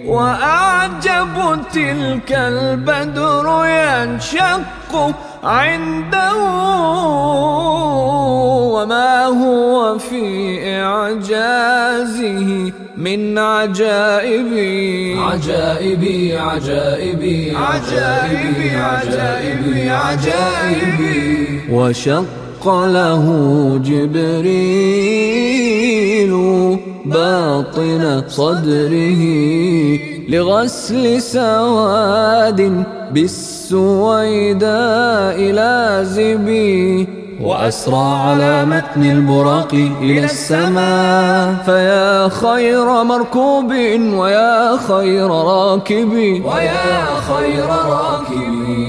وأعجب تلك البدر ينشق عنده وما هو في إعجازه من عجائبي عجائبي عجائبي عجائبي عجائبي عجائبي وشق له جبريل باطن صدره. لغسل سواد بالسويداء لازبي وأسرى على متن البراق إلى السماء. فيا خير مركوب ويا خير راكب ويا خير راكب.